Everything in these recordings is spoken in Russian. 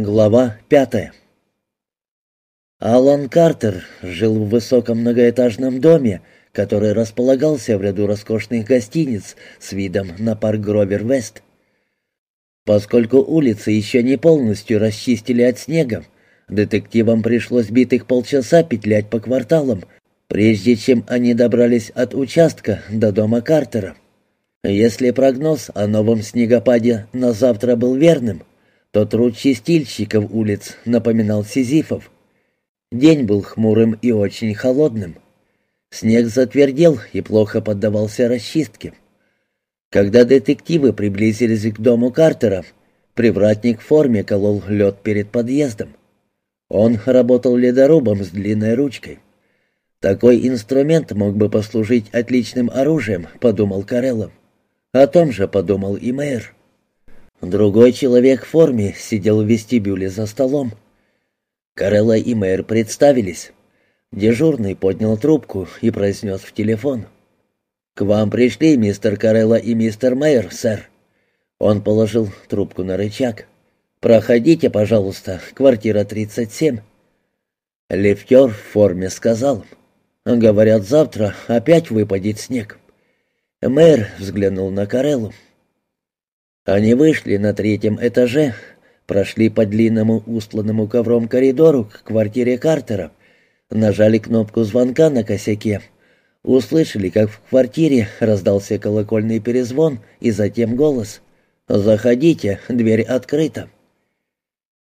Глава пятая Алан Картер жил в высоком многоэтажном доме, который располагался в ряду роскошных гостиниц с видом на парк Гровер-Вест. Поскольку улицы еще не полностью расчистили от снега, детективам пришлось битых полчаса петлять по кварталам, прежде чем они добрались от участка до дома Картера. Если прогноз о новом снегопаде на завтра был верным, то труд чистильщиков улиц напоминал Сизифов. День был хмурым и очень холодным. Снег затвердел и плохо поддавался расчистке. Когда детективы приблизились к дому Картера, привратник в форме колол лед перед подъездом. Он работал ледорубом с длинной ручкой. «Такой инструмент мог бы послужить отличным оружием», — подумал Карелло. О том же подумал и мэр. Другой человек в форме сидел в вестибюле за столом. Карелла и мэр представились. Дежурный поднял трубку и произнес в телефон. «К вам пришли мистер Карелла и мистер Мэр, сэр». Он положил трубку на рычаг. «Проходите, пожалуйста, квартира 37». Лифтер в форме сказал. «Говорят, завтра опять выпадет снег». Мэр взглянул на Кареллу. Они вышли на третьем этаже, прошли по длинному устланному ковром коридору к квартире Картера, нажали кнопку звонка на косяке, услышали, как в квартире раздался колокольный перезвон и затем голос «Заходите, дверь открыта».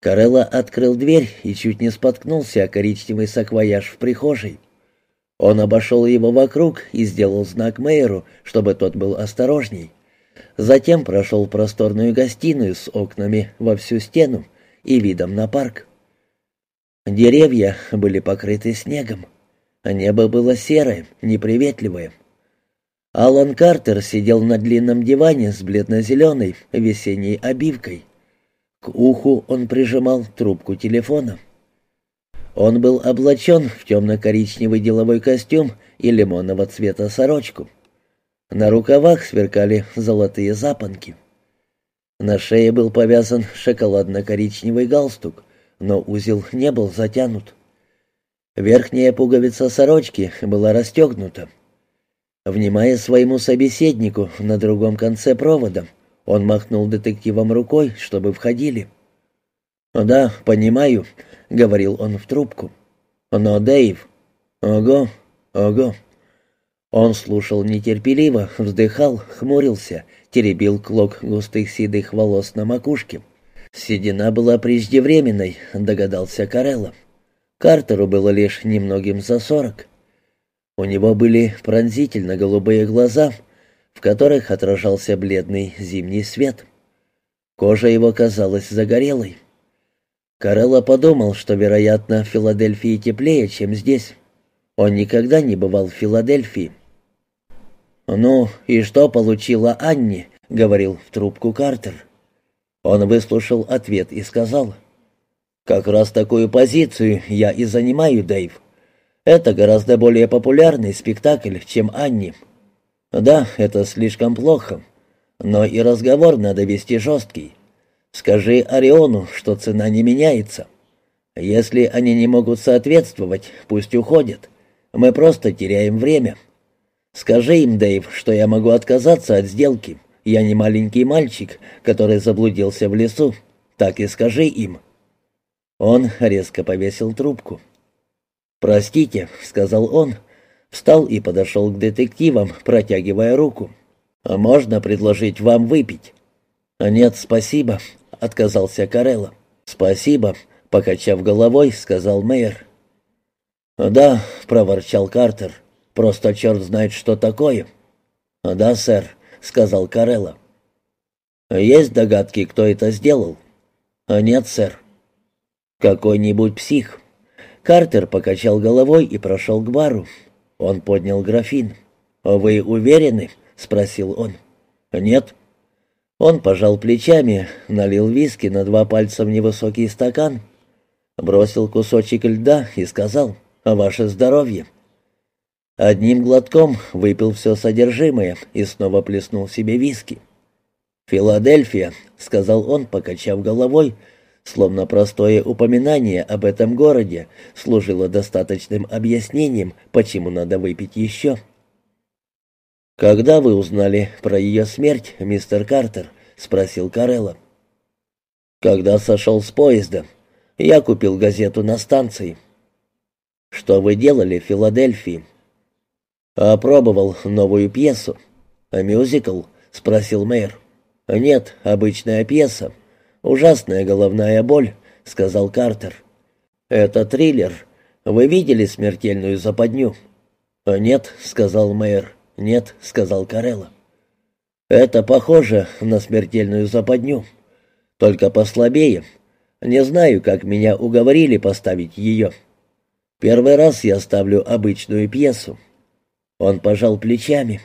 Карелла открыл дверь и чуть не споткнулся о коричневый саквояж в прихожей. Он обошел его вокруг и сделал знак мэру, чтобы тот был осторожней. Затем прошел просторную гостиную с окнами во всю стену и видом на парк. Деревья были покрыты снегом. Небо было серое, неприветливое. Алан Картер сидел на длинном диване с бледно-зеленой весенней обивкой. К уху он прижимал трубку телефона. Он был облачен в темно-коричневый деловой костюм и лимонного цвета сорочку. На рукавах сверкали золотые запонки. На шее был повязан шоколадно-коричневый галстук, но узел не был затянут. Верхняя пуговица сорочки была расстегнута. Внимая своему собеседнику на другом конце провода, он махнул детективам рукой, чтобы входили. «Да, понимаю», — говорил он в трубку. «Но, Дэйв...» «Ого, ого...» Он слушал нетерпеливо, вздыхал, хмурился, теребил клок густых седых волос на макушке. Седина была преждевременной, догадался Карелло. Картеру было лишь немногим за сорок. У него были пронзительно голубые глаза, в которых отражался бледный зимний свет. Кожа его казалась загорелой. Карелло подумал, что, вероятно, в Филадельфии теплее, чем здесь. Он никогда не бывал в Филадельфии. «Ну, и что получила Анни?» — говорил в трубку Картер. Он выслушал ответ и сказал. «Как раз такую позицию я и занимаю, Дэйв. Это гораздо более популярный спектакль, чем Анни. Да, это слишком плохо, но и разговор надо вести жесткий. Скажи Ориону, что цена не меняется. Если они не могут соответствовать, пусть уходят. Мы просто теряем время». Скажи им, Дэйв, что я могу отказаться от сделки. Я не маленький мальчик, который заблудился в лесу. Так и скажи им». Он резко повесил трубку. «Простите», — сказал он, встал и подошел к детективам, протягивая руку. «А «Можно предложить вам выпить?» «Нет, спасибо», — отказался Карелло. «Спасибо», — покачав головой, сказал мэр. «Да», — проворчал Картер, — Просто черт знает, что такое». «Да, сэр», — сказал Карелла. «Есть догадки, кто это сделал?» «Нет, сэр». «Какой-нибудь псих». Картер покачал головой и прошел к бару. Он поднял графин. «Вы уверены?» — спросил он. «Нет». Он пожал плечами, налил виски на два пальца в невысокий стакан, бросил кусочек льда и сказал «Ваше здоровье». Одним глотком выпил все содержимое и снова плеснул себе виски. «Филадельфия», — сказал он, покачав головой, словно простое упоминание об этом городе служило достаточным объяснением, почему надо выпить еще. «Когда вы узнали про ее смерть, мистер Картер?» — спросил Карелла. «Когда сошел с поезда. Я купил газету на станции». «Что вы делали в Филадельфии?» «Опробовал новую пьесу». «А мюзикл?» — спросил мэр. «Нет, обычная пьеса. Ужасная головная боль», — сказал Картер. «Это триллер. Вы видели смертельную западню?» «Нет», — сказал мэр. «Нет», — сказал Карелла. «Это похоже на смертельную западню, только послабее. Не знаю, как меня уговорили поставить ее. Первый раз я ставлю обычную пьесу». Он пожал плечами.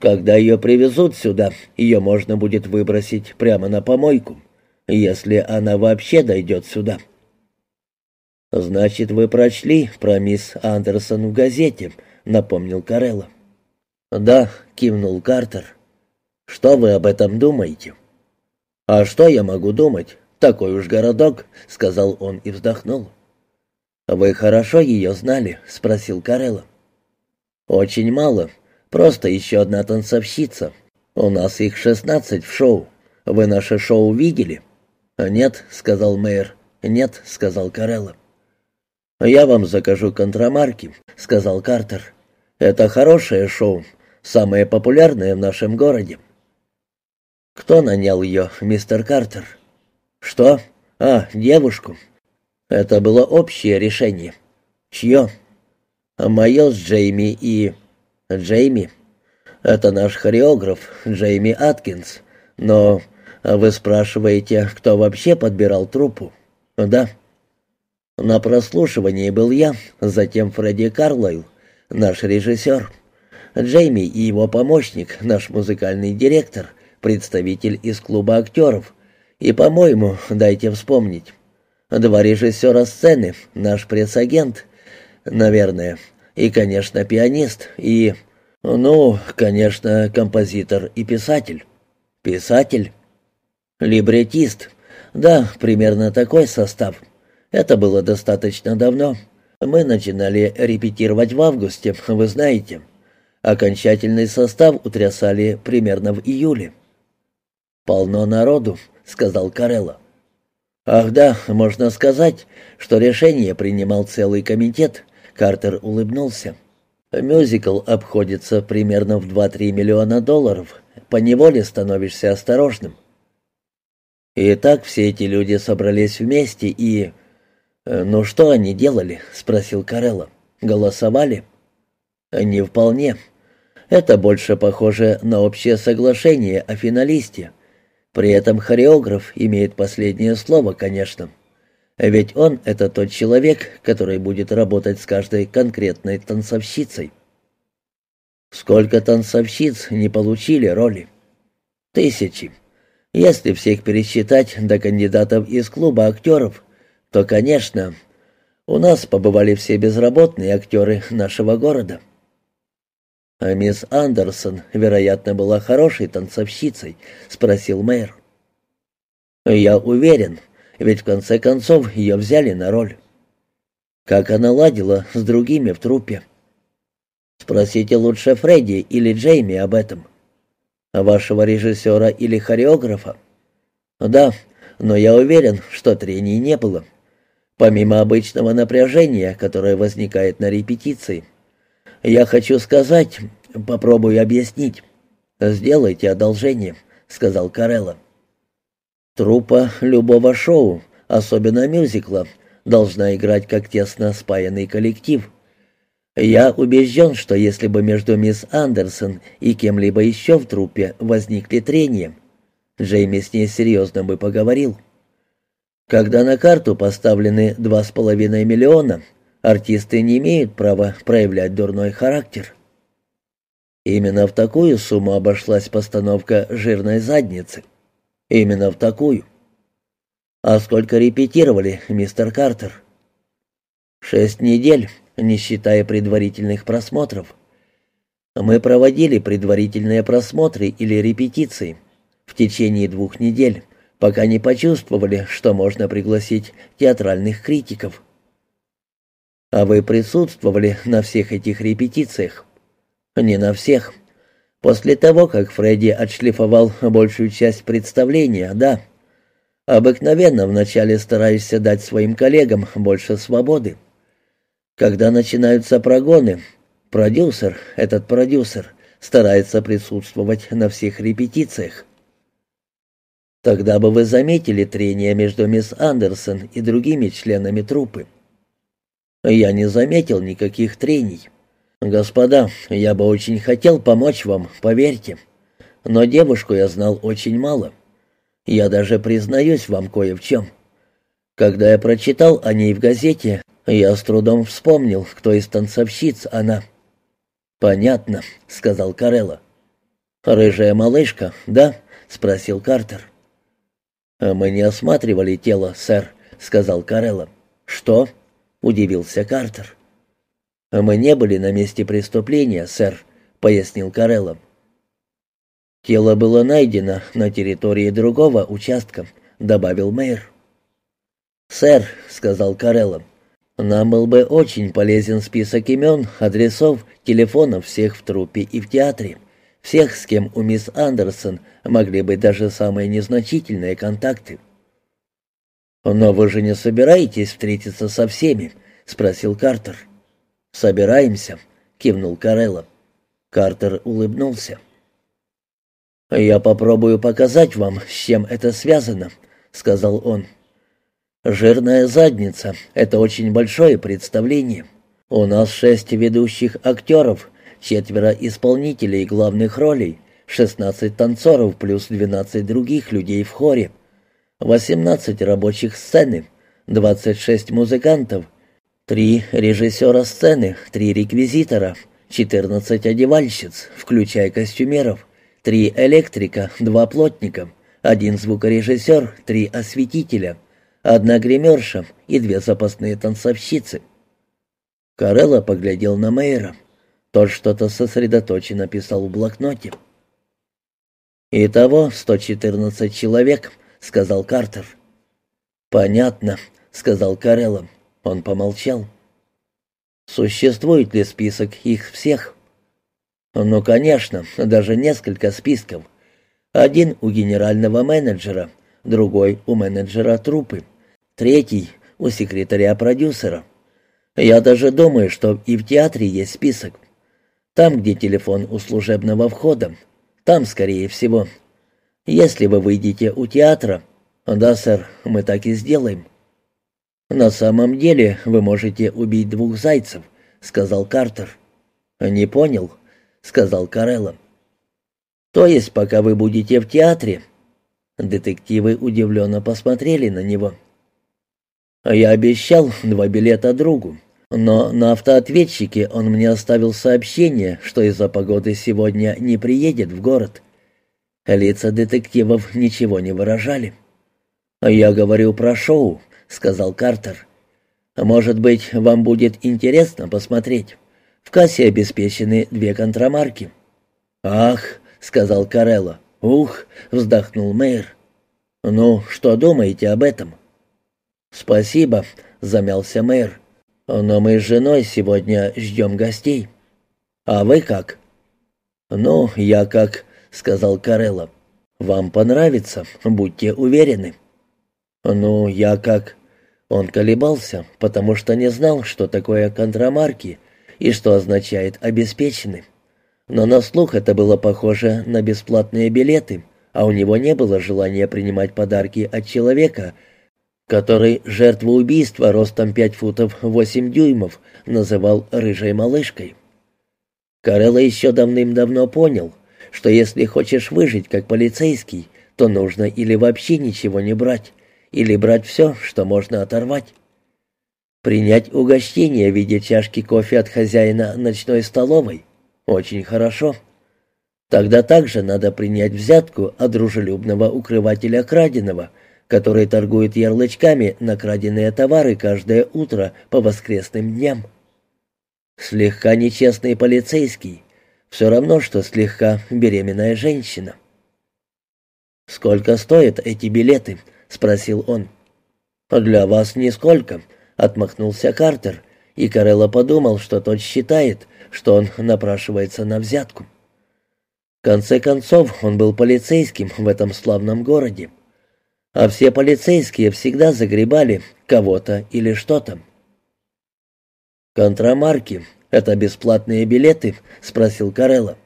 «Когда ее привезут сюда, ее можно будет выбросить прямо на помойку, если она вообще дойдет сюда». «Значит, вы прочли про мисс Андерсон в газете», — напомнил Карелла. «Да», — кивнул Картер. «Что вы об этом думаете?» «А что я могу думать? Такой уж городок», — сказал он и вздохнул. «Вы хорошо ее знали?» — спросил Карелла. «Очень мало. Просто еще одна танцовщица. У нас их шестнадцать в шоу. Вы наше шоу видели?» «Нет», — сказал мэр. «Нет», — сказал Карелла. «Я вам закажу контрамарки», — сказал Картер. «Это хорошее шоу, самое популярное в нашем городе». «Кто нанял ее, мистер Картер?» «Что? А, девушку». «Это было общее решение». «Чье?» «Мое с Джейми и...» «Джейми?» «Это наш хореограф, Джейми Аткинс. Но вы спрашиваете, кто вообще подбирал труппу?» «Да». На прослушивании был я, затем Фредди Карлайл, наш режиссер. Джейми и его помощник, наш музыкальный директор, представитель из клуба актеров. И, по-моему, дайте вспомнить, два режиссера сцены, наш пресс-агент, наверное, и, конечно, пианист, и... Ну, конечно, композитор и писатель. Писатель? Либретист. Да, примерно такой состав. Это было достаточно давно. Мы начинали репетировать в августе, вы знаете. Окончательный состав утрясали примерно в июле. «Полно народу», — сказал Карелла. «Ах да, можно сказать, что решение принимал целый комитет», — Картер улыбнулся. «Мюзикл обходится примерно в 2-3 миллиона долларов. Поневоле становишься осторожным». И так все эти люди собрались вместе и... «Ну что они делали?» — спросил Карелла. «Голосовали?» «Не вполне. Это больше похоже на общее соглашение о финалисте. При этом хореограф имеет последнее слово, конечно. Ведь он — это тот человек, который будет работать с каждой конкретной танцовщицей. Сколько танцовщиц не получили роли? Тысячи. Если всех пересчитать до кандидатов из клуба актеров, то, конечно, у нас побывали все безработные актеры нашего города. «А мисс Андерсон, вероятно, была хорошей танцовщицей?» — спросил мэр. «Я уверен, ведь в конце концов ее взяли на роль. Как она ладила с другими в труппе? Спросите лучше Фредди или Джейми об этом. Вашего режиссера или хореографа? Да, но я уверен, что трений не было. Помимо обычного напряжения, которое возникает на репетиции. «Я хочу сказать, попробую объяснить. Сделайте одолжение», — сказал Карелла. «Труппа любого шоу, особенно мюзикла, должна играть как тесно спаянный коллектив. Я убежден, что если бы между мисс Андерсон и кем-либо еще в труппе возникли трения, Джейми с ней серьезно бы поговорил. Когда на карту поставлены два с половиной миллиона, Артисты не имеют права проявлять дурной характер. Именно в такую сумму обошлась постановка «Жирной задницы». Именно в такую. А сколько репетировали, мистер Картер? Шесть недель, не считая предварительных просмотров. Мы проводили предварительные просмотры или репетиции в течение двух недель, пока не почувствовали, что можно пригласить театральных критиков. А вы присутствовали на всех этих репетициях? Не на всех. После того, как Фредди отшлифовал большую часть представления, да. Обыкновенно вначале стараешься дать своим коллегам больше свободы. Когда начинаются прогоны, продюсер, этот продюсер, старается присутствовать на всех репетициях. Тогда бы вы заметили трение между мисс Андерсон и другими членами труппы. Я не заметил никаких трений. Господа, я бы очень хотел помочь вам, поверьте. Но девушку я знал очень мало. Я даже признаюсь вам кое в чем. Когда я прочитал о ней в газете, я с трудом вспомнил, кто из танцовщиц она. «Понятно», — сказал Карелла. «Рыжая малышка, да?» — спросил Картер. «Мы не осматривали тело, сэр», — сказал Карелла. «Что?» — удивился Картер. «Мы не были на месте преступления, сэр», — пояснил Карелла. «Тело было найдено на территории другого участка», — добавил мэр. «Сэр», — сказал Карелла, — «нам был бы очень полезен список имен, адресов, телефонов всех в труппе и в театре, всех, с кем у мисс Андерсон могли быть даже самые незначительные контакты». «Но вы же не собираетесь встретиться со всеми?» — спросил Картер. «Собираемся», — кивнул Карелло. Картер улыбнулся. «Я попробую показать вам, с чем это связано», — сказал он. «Жирная задница — это очень большое представление. У нас шесть ведущих актеров, четверо исполнителей главных ролей, шестнадцать танцоров плюс двенадцать других людей в хоре, 18 рабочих сцены, 26 музыкантов, 3 режиссера сцены, 3 реквизитора, 14 одевальщиц, включая костюмеров, 3 электрика, 2 плотника, 1 звукорежиссер, 3 осветителя, одна гримерша и две запасные танцовщицы. Карелла поглядел на Мейера. Тот что-то сосредоточенно писал в блокноте. «Итого 114 человек», — сказал Картер. «Понятно», — сказал Карелло. Он помолчал. «Существует ли список их всех?» «Ну, конечно, даже несколько списков. Один у генерального менеджера, другой у менеджера труппы, третий у секретаря-продюсера. Я даже думаю, что и в театре есть список. Там, где телефон у служебного входа, там, скорее всего, если вы выйдете у театра... Да, сэр, мы так и сделаем. На самом деле вы можете убить двух зайцев, сказал Картер. Не понял, сказал Карелло. То есть, пока вы будете в театре? Детективы удивленно посмотрели на него. Я обещал два билета другу, но на автоответчике он мне оставил сообщение, что из-за погоды сегодня не приедет в город. Лица детективов ничего не выражали. «Я говорю про шоу», — сказал Картер. «Может быть, вам будет интересно посмотреть. В кассе обеспечены две контрамарки». «Ах», — сказал Карелло. «Ух», — вздохнул мэр. «Ну, что думаете об этом?» «Спасибо», — замялся мэр. «Но мы с женой сегодня ждем гостей». «А вы как?» «Ну, я как — сказал Карелло. «Вам понравится, будьте уверены». «Ну, я как...» Он колебался, потому что не знал, что такое контрамарки и что означает «обеспечены». Но на слух это было похоже на бесплатные билеты, а у него не было желания принимать подарки от человека, который жертву убийства ростом 5 футов 8 дюймов называл «рыжей малышкой». Карелла еще давным-давно понял, что если хочешь выжить как полицейский, то нужно или вообще ничего не брать, или брать все, что можно оторвать. Принять угощение в виде чашки кофе от хозяина ночной столовой – очень хорошо. Тогда также надо принять взятку от дружелюбного укрывателя краденого, который торгует ярлычками на краденые товары каждое утро по воскресным дням. Слегка нечестный полицейский – все равно, что слегка беременная женщина. «Сколько стоят эти билеты?» — спросил он. «Для вас нисколько», — отмахнулся Картер, и Карелла подумал, что тот считает, что он напрашивается на взятку. В конце концов, он был полицейским в этом славном городе. А все полицейские всегда загребали кого-то или что-то. «Контрамарки — это бесплатные билеты?» — спросил Карелла.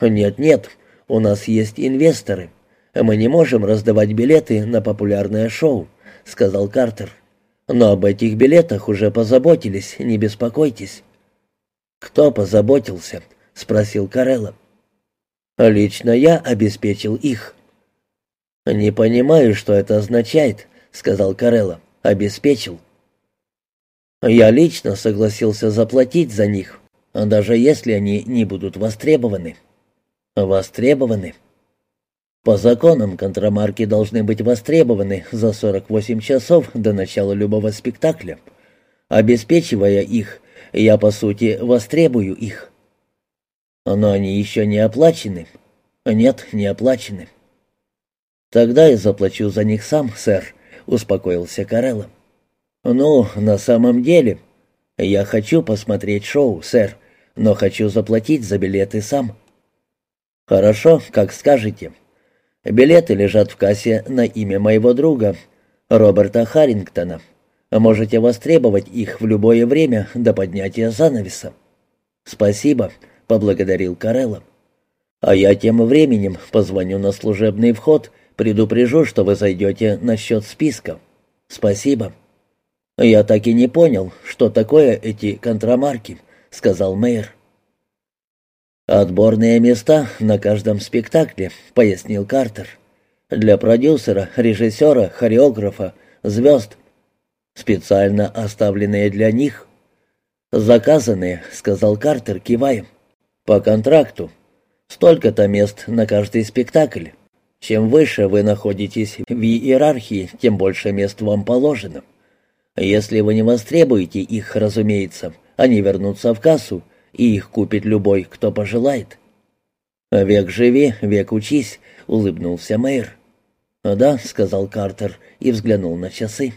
«Нет-нет, у нас есть инвесторы. Мы не можем раздавать билеты на популярное шоу», — сказал Картер. «Но об этих билетах уже позаботились, не беспокойтесь». «Кто позаботился?» — спросил Карелла. «Лично я обеспечил их». «Не понимаю, что это означает», — сказал Карелла. «Обеспечил». «Я лично согласился заплатить за них, даже если они не будут востребованы». «Востребованы?» По законам контрамарки должны быть востребованы за 48 часов до начала любого спектакля. Обеспечивая их, я, по сути, востребую их. Но они еще не оплачены. Нет, не оплачены. Тогда я заплачу за них сам, сэр, успокоился Карелла. Ну, на самом деле, я хочу посмотреть шоу, сэр, но хочу заплатить за билеты сам. Хорошо, как скажете. Билеты лежат в кассе на имя моего друга, Роберта Харрингтона. Можете востребовать их в любое время до поднятия занавеса. Спасибо, поблагодарил Карелла. А я тем временем позвоню на служебный вход, предупрежу, что вы зайдете на счет списка. Спасибо. Я так и не понял, что такое эти контрамарки, сказал мэр. «Отборные места на каждом спектакле», — пояснил Картер. «Для продюсера, режиссера, хореографа, звезд. Специально оставленные для них». «Заказанные», — сказал Картер, кивая. «По контракту. Столько-то мест на каждый спектакль. Чем выше вы находитесь в иерархии, тем больше мест вам положено. Если вы не востребуете их, разумеется, они вернутся в кассу, и их купит любой, кто пожелает. «Век живи, век учись», — улыбнулся мэр. «Да», — сказал Картер и взглянул на часы.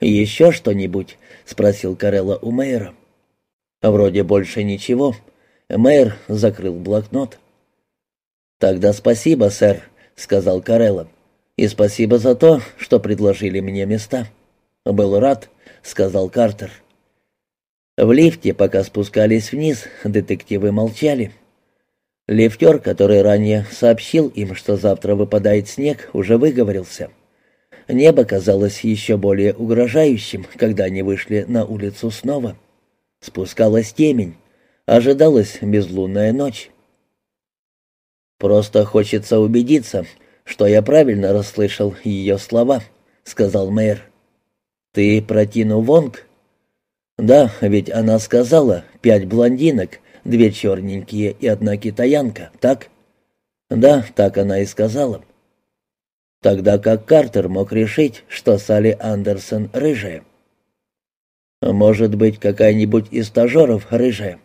«Еще что-нибудь?» — спросил Карелла у мэра. «Вроде больше ничего». Мэр закрыл блокнот. «Тогда спасибо, сэр», — сказал Карелла. «И спасибо за то, что предложили мне места». «Был рад», — сказал Картер. В лифте, пока спускались вниз, детективы молчали. Лифтер, который ранее сообщил им, что завтра выпадает снег, уже выговорился. Небо казалось еще более угрожающим, когда они вышли на улицу снова. Спускалась темень. Ожидалась безлунная ночь. «Просто хочется убедиться, что я правильно расслышал ее слова», — сказал мэр. «Ты про Тину Вонг?» «Да, ведь она сказала, пять блондинок, две черненькие и одна китаянка, так?» «Да, так она и сказала». Тогда как Картер мог решить, что Салли Андерсон рыжая? «Может быть, какая-нибудь из стажеров рыжая?»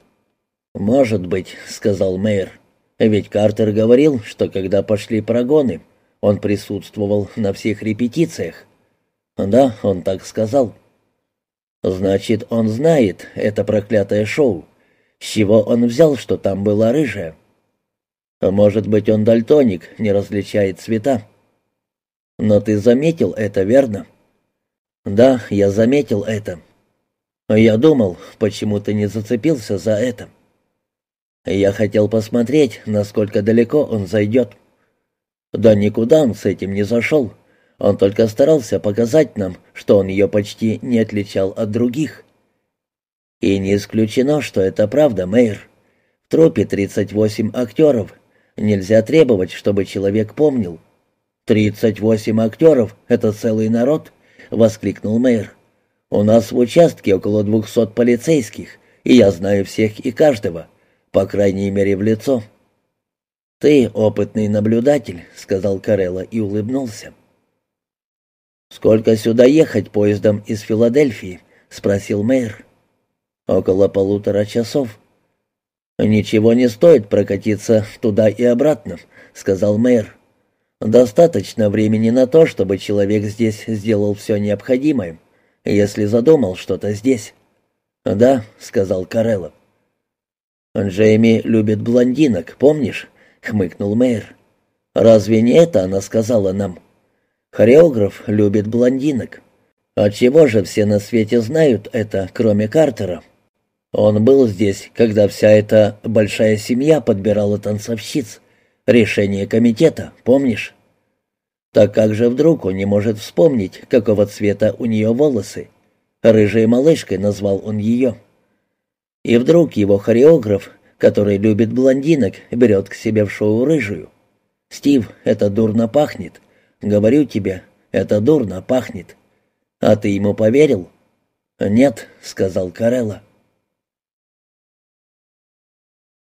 «Может быть», — сказал мэр. «Ведь Картер говорил, что когда пошли прогоны, он присутствовал на всех репетициях». «Да, он так сказал». Значит, он знает это проклятое шоу. С чего он взял, что там была рыжая? Может быть, он дальтоник, не различает цвета. Но ты заметил это, верно? Да, я заметил это. Я думал, почему ты не зацепился за это. Я хотел посмотреть, насколько далеко он зайдет. Да никуда он с этим не зашел. Он только старался показать нам, что он ее почти не отличал от других. И не исключено, что это правда, мэр. В трупе 38 актеров. Нельзя требовать, чтобы человек помнил. «Тридцать восемь актеров — это целый народ!» — воскликнул мэр. «У нас в участке около двухсот полицейских, и я знаю всех и каждого, по крайней мере, в лицо». «Ты опытный наблюдатель», — сказал Карелла и улыбнулся. «Сколько сюда ехать поездом из Филадельфии?» — спросил мэр. «Около полутора часов». «Ничего не стоит прокатиться туда и обратно», — сказал мэр. Достаточно времени на то, чтобы человек здесь сделал все необходимое, если задумал что-то здесь. «Да», — сказал Карелло. «Джейми любит блондинок, помнишь?» — хмыкнул Мэйр. «Разве не это она сказала нам?» «Хореограф любит блондинок. Отчего же все на свете знают это, кроме Картера?» Он был здесь, когда вся эта большая семья подбирала танцовщиц. Решение комитета, помнишь? Так как же вдруг он не может вспомнить, какого цвета у нее волосы? Рыжей малышкой назвал он ее. И вдруг его хореограф, который любит блондинок, берет к себе в шоу рыжую. «Стив, это дурно пахнет. Говорю тебе, это дурно пахнет. А ты ему поверил?» «Нет», — сказал Карелла.